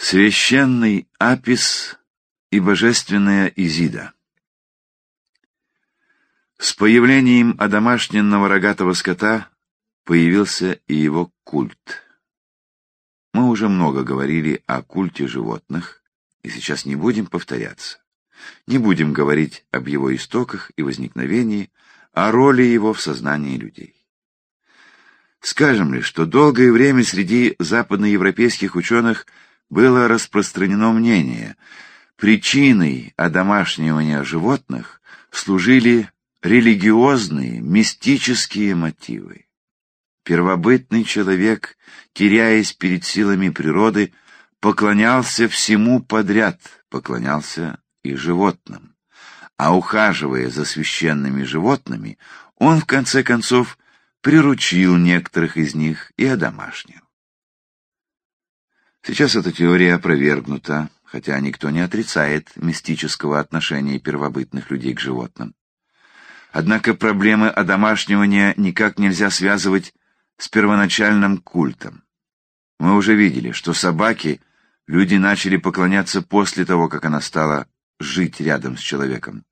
Священный Апис и божественная Изида С появлением одомашненного рогатого скота появился и его культ. Мы уже много говорили о культе животных, и сейчас не будем повторяться. Не будем говорить об его истоках и возникновении, о роли его в сознании людей. Скажем ли, что долгое время среди западноевропейских ученых – было распространено мнение, причиной одомашнивания животных служили религиозные, мистические мотивы. Первобытный человек, теряясь перед силами природы, поклонялся всему подряд, поклонялся и животным. А ухаживая за священными животными, он, в конце концов, приручил некоторых из них и одомашнил. Сейчас эта теория опровергнута, хотя никто не отрицает мистического отношения первобытных людей к животным. Однако проблемы одомашнивания никак нельзя связывать с первоначальным культом. Мы уже видели, что собаки люди начали поклоняться после того, как она стала жить рядом с человеком.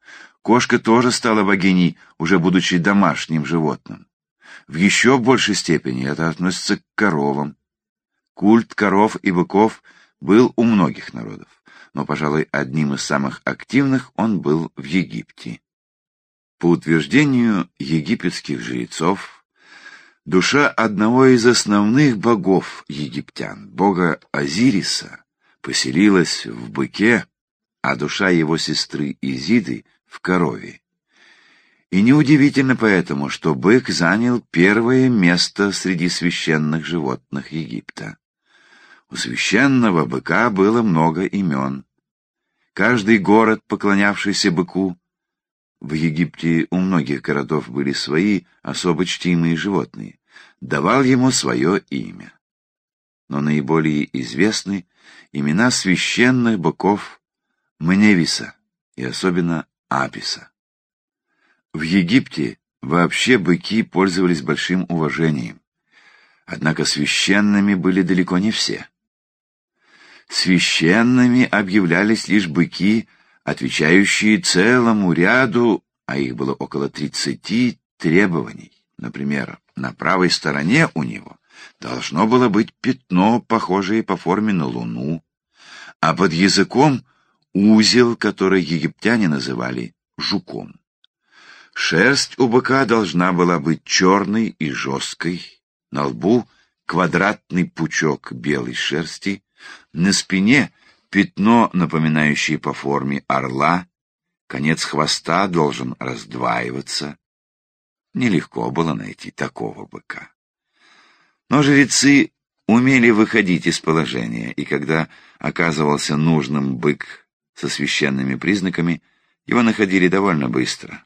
Кошка тоже стала богиней, уже будучи домашним животным. В еще большей степени это относится к коровам, Культ коров и быков был у многих народов, но, пожалуй, одним из самых активных он был в Египте. По утверждению египетских жрецов, душа одного из основных богов египтян, бога Азириса, поселилась в быке, а душа его сестры Изиды — в корове. И неудивительно поэтому, что бык занял первое место среди священных животных Египта. У священного быка было много имен. Каждый город, поклонявшийся быку, в Египте у многих городов были свои особо чтимые животные, давал ему свое имя. Но наиболее известны имена священных быков Мневиса и особенно Аписа. В Египте вообще быки пользовались большим уважением. Однако священными были далеко не все. Священными объявлялись лишь быки, отвечающие целому ряду, а их было около тридцати, требований. Например, на правой стороне у него должно было быть пятно, похожее по форме на луну, а под языком узел, который египтяне называли жуком. Шерсть у быка должна была быть черной и жесткой, на лбу квадратный пучок белой шерсти, на спине пятно, напоминающее по форме орла, конец хвоста должен раздваиваться. Нелегко было найти такого быка. Но жрецы умели выходить из положения, и когда оказывался нужным бык со священными признаками, его находили довольно быстро.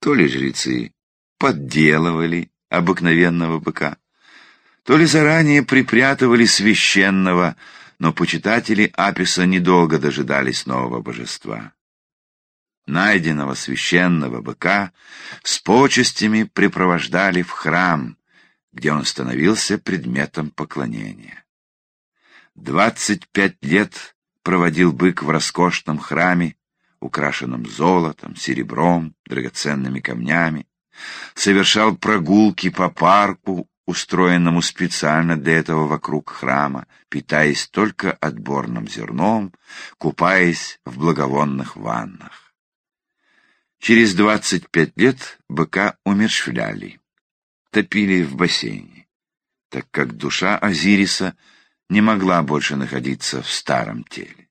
То ли жрецы подделывали обыкновенного быка, то ли заранее припрятывали священного, но почитатели Аписа недолго дожидались нового божества. Найденного священного быка с почестями припровождали в храм, где он становился предметом поклонения. Двадцать пять лет проводил бык в роскошном храме, украшенном золотом, серебром, драгоценными камнями, совершал прогулки по парку, устроенному специально для этого вокруг храма, питаясь только отборным зерном, купаясь в благовонных ваннах. Через двадцать пять лет быка умершвляли, топили в бассейне, так как душа Азириса не могла больше находиться в старом теле.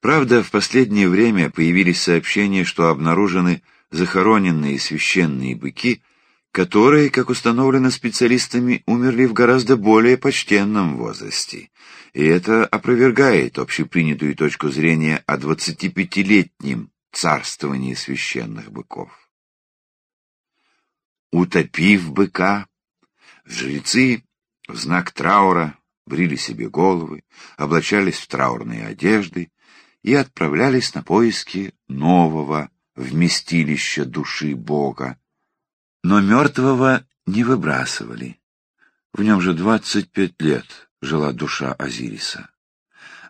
Правда, в последнее время появились сообщения, что обнаружены захороненные священные быки, которые, как установлено специалистами, умерли в гораздо более почтенном возрасте. И это опровергает общепринятую точку зрения о 25-летнем царствовании священных быков. Утопив быка, жрецы в знак траура брили себе головы, облачались в траурные одежды и отправлялись на поиски нового вместилища души Бога, но мертвого не выбрасывали. В нем же двадцать пять лет жила душа Азириса.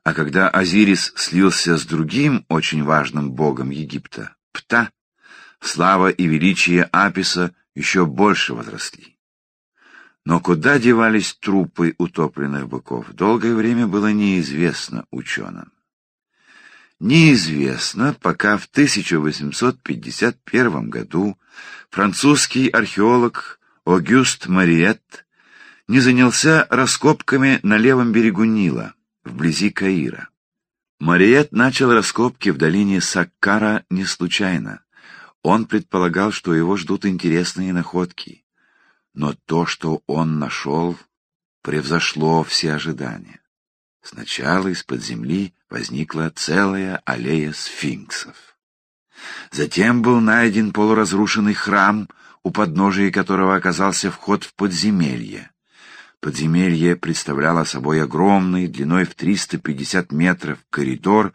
А когда Азирис слился с другим очень важным богом Египта, Пта, слава и величие Аписа еще больше возросли. Но куда девались трупы утопленных быков, долгое время было неизвестно ученым. Неизвестно, пока в 1851 году французский археолог Огюст Мариет не занялся раскопками на левом берегу Нила, вблизи Каира. Мариет начал раскопки в долине Саккара не случайно. Он предполагал, что его ждут интересные находки. Но то, что он нашел, превзошло все ожидания. Сначала из-под земли возникла целая аллея сфинксов. Затем был найден полуразрушенный храм, у подножия которого оказался вход в подземелье. Подземелье представляло собой огромный, длиной в 350 метров, коридор,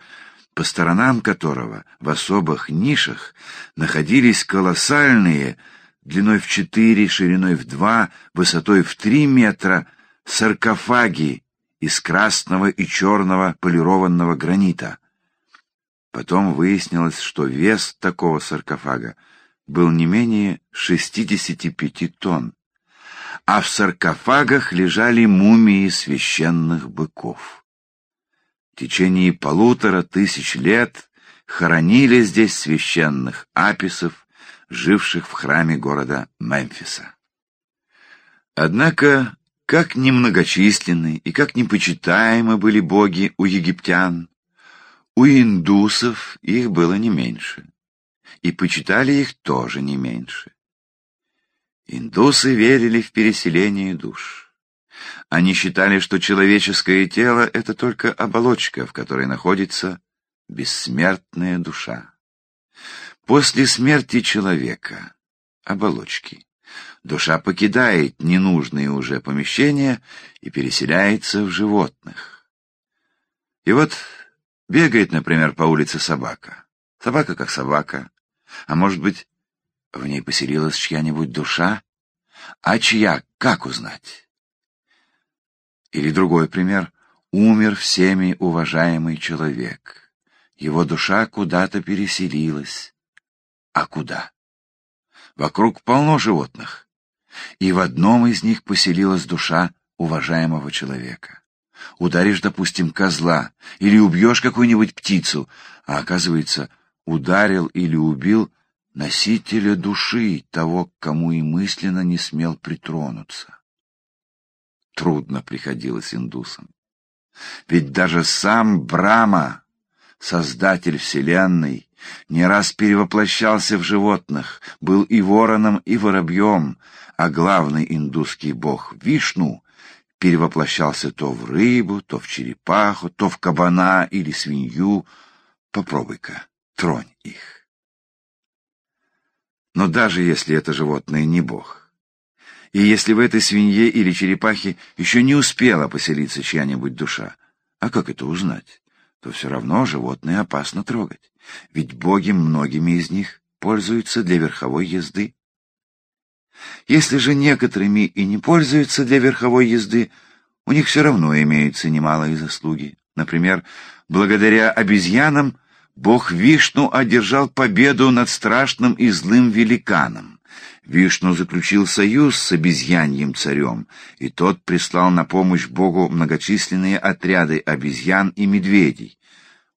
по сторонам которого в особых нишах находились колоссальные, длиной в 4, шириной в 2, высотой в 3 метра, саркофаги из красного и черного полированного гранита. Потом выяснилось, что вес такого саркофага был не менее 65 тонн, а в саркофагах лежали мумии священных быков. В течение полутора тысяч лет хоронили здесь священных аписов, живших в храме города Мемфиса. Однако как немногочисленны и как непочитаемы были боги у египтян, у индусов их было не меньше, и почитали их тоже не меньше. Индусы верили в переселение душ. Они считали, что человеческое тело — это только оболочка, в которой находится бессмертная душа. После смерти человека, оболочки, душа покидает ненужные уже помещения и переселяется в животных. И вот бегает, например, по улице собака. Собака как собака. А может быть, в ней поселилась чья-нибудь душа? А чья, как узнать? Или другой пример. Умер всеми уважаемый человек. Его душа куда-то переселилась. А куда? Вокруг полно животных и в одном из них поселилась душа уважаемого человека. Ударишь, допустим, козла или убьешь какую-нибудь птицу, а оказывается, ударил или убил носителя души, того, к кому и мысленно не смел притронуться. Трудно приходилось индусам. Ведь даже сам Брама, создатель Вселенной, не раз перевоплощался в животных, был и вороном, и воробьем, а главный индусский бог Вишну перевоплощался то в рыбу, то в черепаху, то в кабана или свинью. Попробуй-ка, тронь их. Но даже если это животное не бог, и если в этой свинье или черепахе еще не успела поселиться чья-нибудь душа, а как это узнать, то все равно животное опасно трогать, ведь боги многими из них пользуются для верховой езды. Если же некоторыми и не пользуются для верховой езды, у них все равно имеются немалые заслуги. Например, благодаря обезьянам бог Вишну одержал победу над страшным и злым великаном. Вишну заключил союз с обезьяньим царем, и тот прислал на помощь богу многочисленные отряды обезьян и медведей.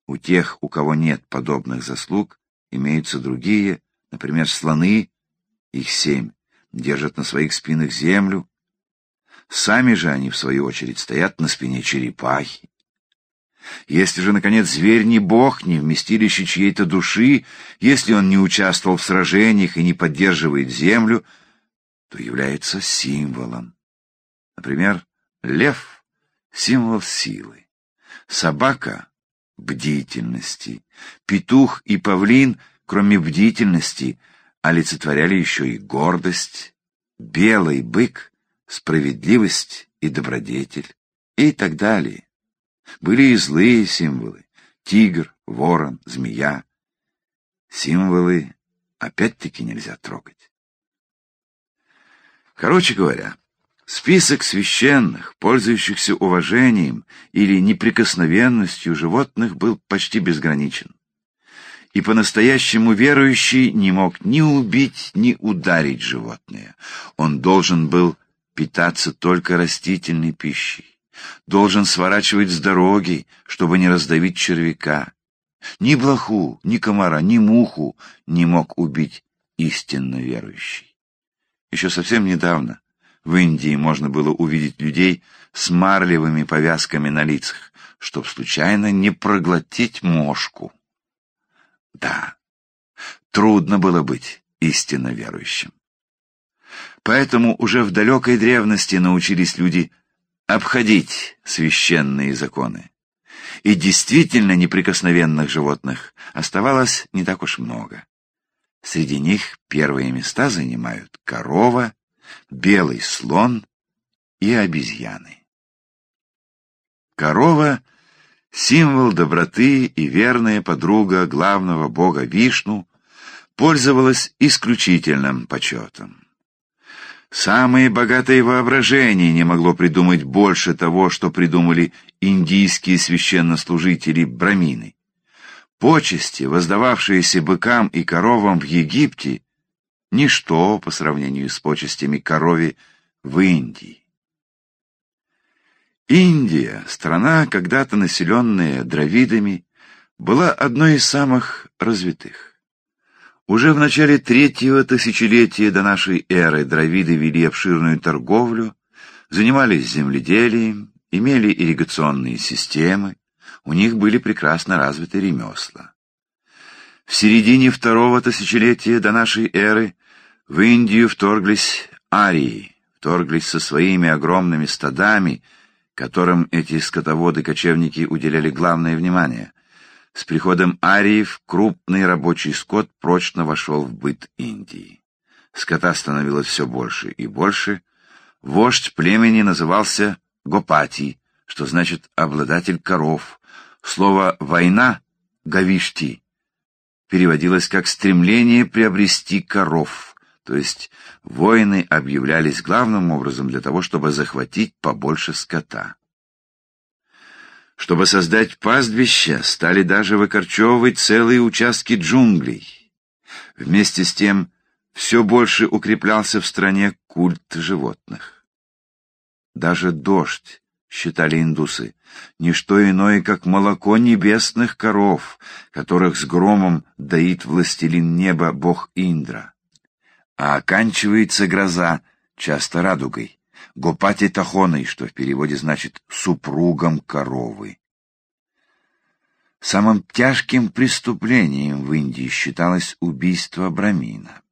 У тех, у кого нет подобных заслуг, имеются другие, например, слоны, их семь, держат на своих спинах землю. Сами же они, в свою очередь, стоят на спине черепахи. Если же, наконец, зверь не бог, не вместилище чьей-то души, если он не участвовал в сражениях и не поддерживает землю, то является символом. Например, лев — символ силы, собака — бдительности, петух и павлин, кроме бдительности, олицетворяли еще и гордость, белый бык, справедливость и добродетель и так далее. Были и злые символы — тигр, ворон, змея. Символы опять-таки нельзя трогать. Короче говоря, Список священных, пользующихся уважением или неприкосновенностью животных, был почти безграничен. И по-настоящему верующий не мог ни убить, ни ударить животное. Он должен был питаться только растительной пищей, должен сворачивать с дороги, чтобы не раздавить червяка. Ни блоху, ни комара, ни муху не мог убить истинно верующий. Еще совсем недавно в Индии можно было увидеть людей с марлевыми повязками на лицах, чтоб случайно не проглотить мошку. Да, трудно было быть истинно верующим. Поэтому уже в далекой древности научились люди обходить священные законы. И действительно неприкосновенных животных оставалось не так уж много. Среди них первые места занимают корова, белый слон и обезьяны. Корова — символ доброты и верная подруга главного бога Вишну, пользовалась исключительным почетом. Самое богатое воображение не могло придумать больше того, что придумали индийские священнослужители брамины. Почести, воздававшиеся быкам и коровам в Египте, ничто по сравнению с почестями корове в Индии. Индия, страна, когда-то населенная дравидами, была одной из самых развитых. Уже в начале третьего тысячелетия до нашей эры дравиды вели обширную торговлю, занимались земледелием, имели ирригационные системы, у них были прекрасно развиты ремесла. В середине второго тысячелетия до нашей эры в Индию вторглись арии, вторглись со своими огромными стадами, которым эти скотоводы-кочевники уделяли главное внимание. С приходом ариев крупный рабочий скот прочно вошел в быт Индии. Скота становилось все больше и больше. Вождь племени назывался Гопати, что значит «обладатель коров». Слово «война» — «гавишти» переводилось как «стремление приобрести коров» то есть воины объявлялись главным образом для того, чтобы захватить побольше скота. Чтобы создать пастбища, стали даже выкорчевывать целые участки джунглей. Вместе с тем все больше укреплялся в стране культ животных. Даже дождь, считали индусы, не что иное, как молоко небесных коров, которых с громом доит властелин неба бог Индра а оканчивается гроза часто радугой, гопати тахоной, что в переводе значит «супругом коровы». Самым тяжким преступлением в Индии считалось убийство Брамина.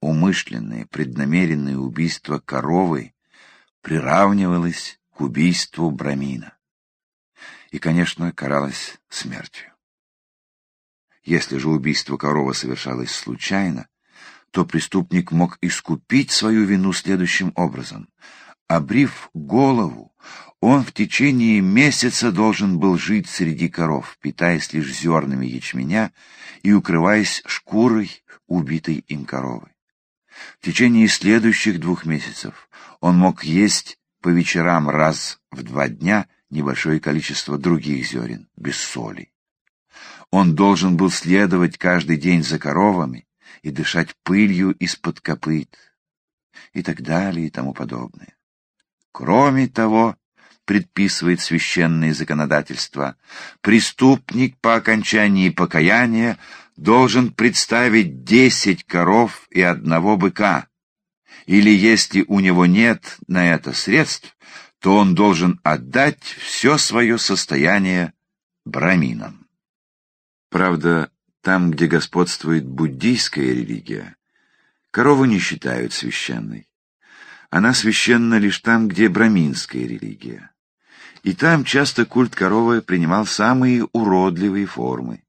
Умышленное, преднамеренное убийство коровы приравнивалось к убийству Брамина. И, конечно, каралось смертью. Если же убийство коровы совершалось случайно, то преступник мог искупить свою вину следующим образом. Обрив голову, он в течение месяца должен был жить среди коров, питаясь лишь зернами ячменя и укрываясь шкурой убитой им коровы. В течение следующих двух месяцев он мог есть по вечерам раз в два дня небольшое количество других зерен, без соли. Он должен был следовать каждый день за коровами, и дышать пылью из-под копыт, и так далее и тому подобное. Кроме того, предписывает священное законодательство, преступник по окончании покаяния должен представить десять коров и одного быка, или если у него нет на это средств, то он должен отдать все свое состояние браминам. Правда, там, где господствует буддийская религия, корову не считают священной. Она священна лишь там, где браминская религия. И там часто культ коровы принимал самые уродливые формы.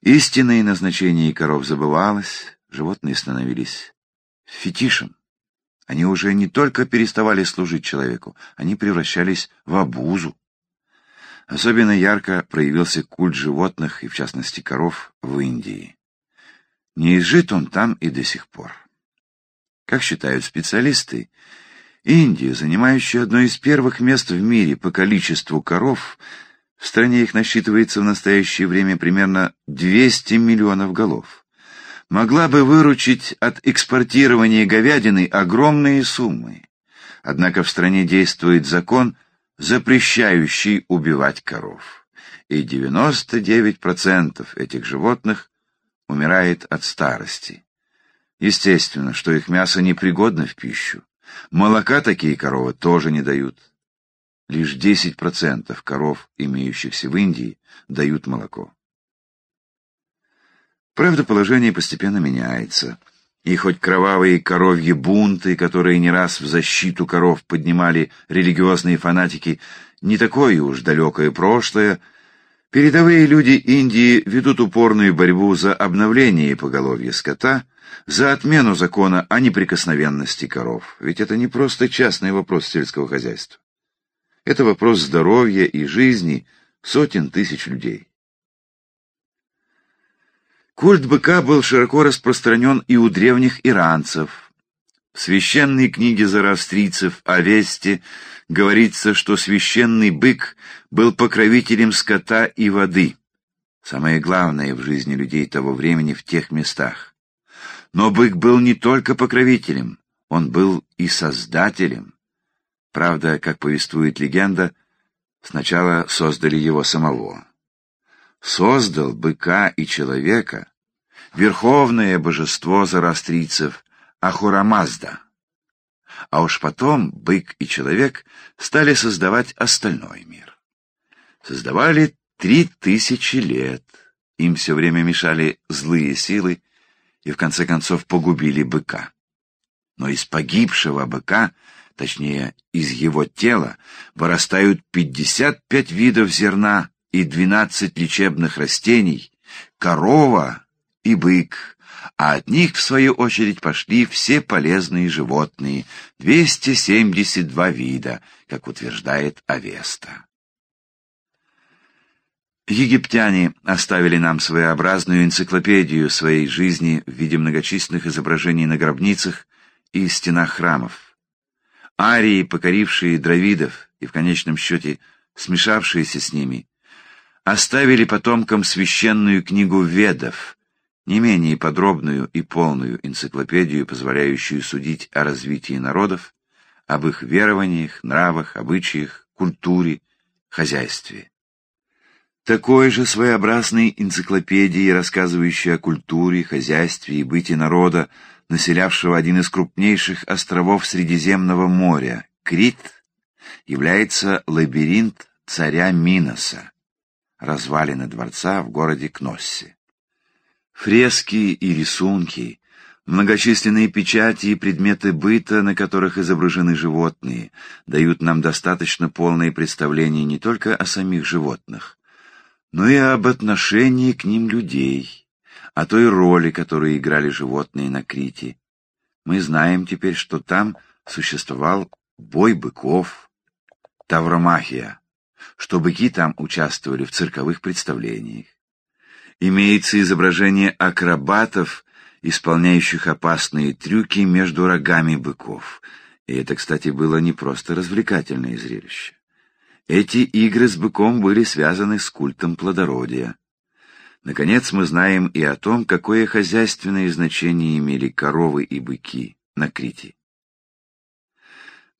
Истинное назначение коров забывалось, животные становились фетишем. Они уже не только переставали служить человеку, они превращались в обузу. Особенно ярко проявился культ животных, и в частности коров, в Индии. Не изжит он там и до сих пор. Как считают специалисты, Индия, занимающая одно из первых мест в мире по количеству коров, в стране их насчитывается в настоящее время примерно 200 миллионов голов, могла бы выручить от экспортирования говядины огромные суммы. Однако в стране действует закон, запрещающий убивать коров, и 99% этих животных умирает от старости. Естественно, что их мясо непригодно в пищу. Молока такие коровы тоже не дают. Лишь 10% коров, имеющихся в Индии, дают молоко. Правда, положение постепенно меняется. И хоть кровавые коровьи бунты, которые не раз в защиту коров поднимали религиозные фанатики, не такое уж далекое прошлое, передовые люди Индии ведут упорную борьбу за обновление поголовья скота, за отмену закона о неприкосновенности коров. Ведь это не просто частный вопрос сельского хозяйства. Это вопрос здоровья и жизни сотен тысяч людей. Культ быка был широко распространен и у древних иранцев. В священной книге зороастрийцев о Весте говорится, что священный бык был покровителем скота и воды, самое главное в жизни людей того времени в тех местах. Но бык был не только покровителем, он был и создателем. Правда, как повествует легенда, сначала создали его самого создал быка и человека верховное божество зарастрийцев Ахурамазда. А уж потом бык и человек стали создавать остальной мир. Создавали три тысячи лет. Им все время мешали злые силы и в конце концов погубили быка. Но из погибшего быка, точнее, из его тела, вырастают 55 видов зерна, и двенадцать лечебных растений, корова и бык, а от них, в свою очередь, пошли все полезные животные, 272 вида, как утверждает Авеста. Египтяне оставили нам своеобразную энциклопедию своей жизни в виде многочисленных изображений на гробницах и стенах храмов. Арии, покорившие дравидов и в конечном счете смешавшиеся с ними, оставили потомкам священную книгу Ведов, не менее подробную и полную энциклопедию, позволяющую судить о развитии народов, об их верованиях, нравах, обычаях, культуре, хозяйстве. Такой же своеобразной энциклопедии, рассказывающей о культуре, хозяйстве и быте народа, населявшего один из крупнейших островов Средиземного моря, Крит, является лабиринт царя Миноса, развалины дворца в городе Кноссе. Фрески и рисунки, многочисленные печати и предметы быта, на которых изображены животные, дают нам достаточно полное представление не только о самих животных, но и об отношении к ним людей, о той роли, которую играли животные на Крите. Мы знаем теперь, что там существовал бой быков, тавромахия, что быки там участвовали в цирковых представлениях. Имеется изображение акробатов, исполняющих опасные трюки между рогами быков. И это, кстати, было не просто развлекательное зрелище. Эти игры с быком были связаны с культом плодородия. Наконец, мы знаем и о том, какое хозяйственное значение имели коровы и быки на Крите.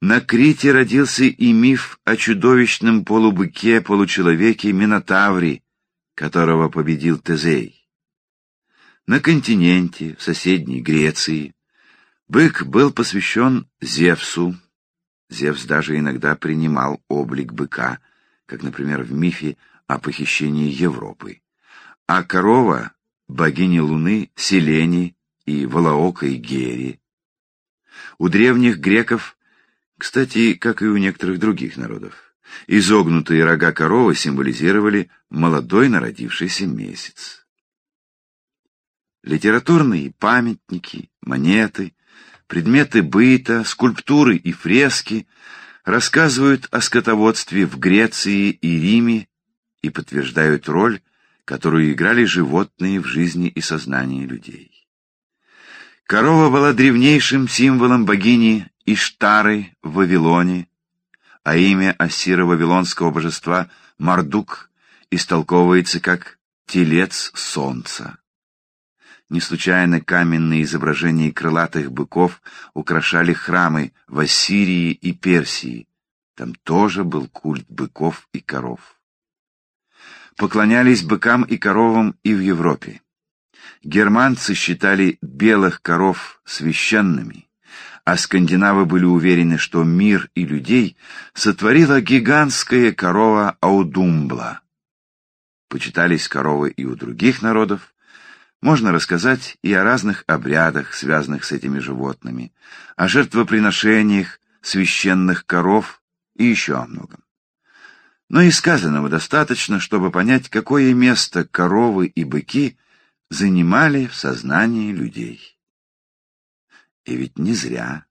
На Крите родился и миф о чудовищном полубыке-получеловеке Минотавре, которого победил Тезей. На континенте, в соседней Греции, бык был посвящен Зевсу. Зевс даже иногда принимал облик быка, как, например, в мифе о похищении Европы. А корова — богини Луны Селени и Волоокой Гери. У древних греков кстати, как и у некоторых других народов. Изогнутые рога коровы символизировали молодой народившийся месяц. Литературные памятники, монеты, предметы быта, скульптуры и фрески рассказывают о скотоводстве в Греции и Риме и подтверждают роль, которую играли животные в жизни и сознании людей. Корова была древнейшим символом богини Иштары в Вавилоне, а имя Ассира-Вавилонского божества Мардук истолковывается как «телец солнца». Не случайно каменные изображения крылатых быков украшали храмы в Ассирии и Персии. Там тоже был культ быков и коров. Поклонялись быкам и коровам и в Европе. Германцы считали белых коров священными, а скандинавы были уверены, что мир и людей сотворила гигантская корова Аудумбла. Почитались коровы и у других народов, можно рассказать и о разных обрядах, связанных с этими животными, о жертвоприношениях священных коров и еще о многом. Но и сказанного достаточно, чтобы понять, какое место коровы и быки занимали в сознании людей. И ведь не зря.